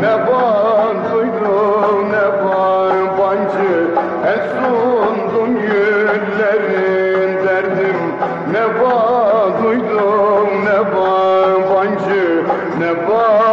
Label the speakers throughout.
Speaker 1: Ne ban duydum ne ban bancı? En sundum güllerin derdim. Ne ban duydum ne ban bancı? Ne ban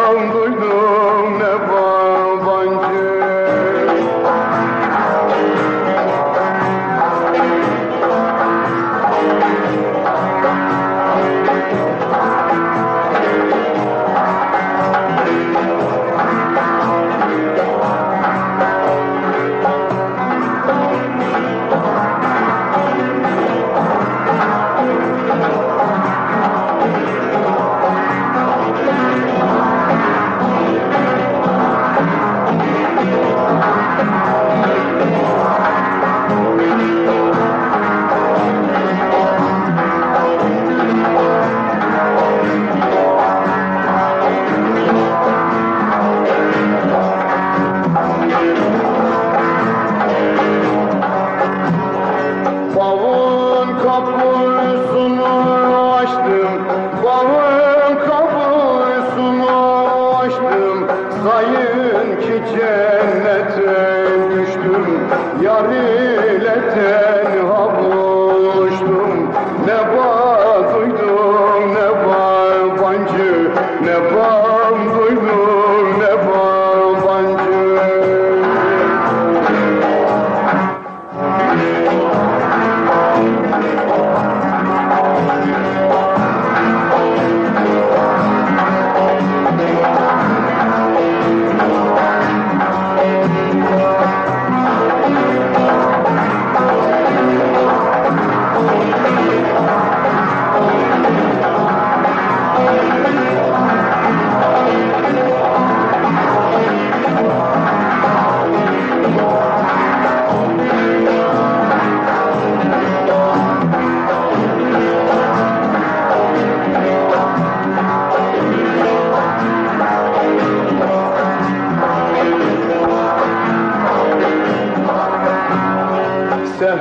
Speaker 1: Yar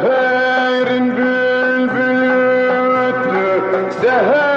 Speaker 1: Seherin bülbülü öttü, seherin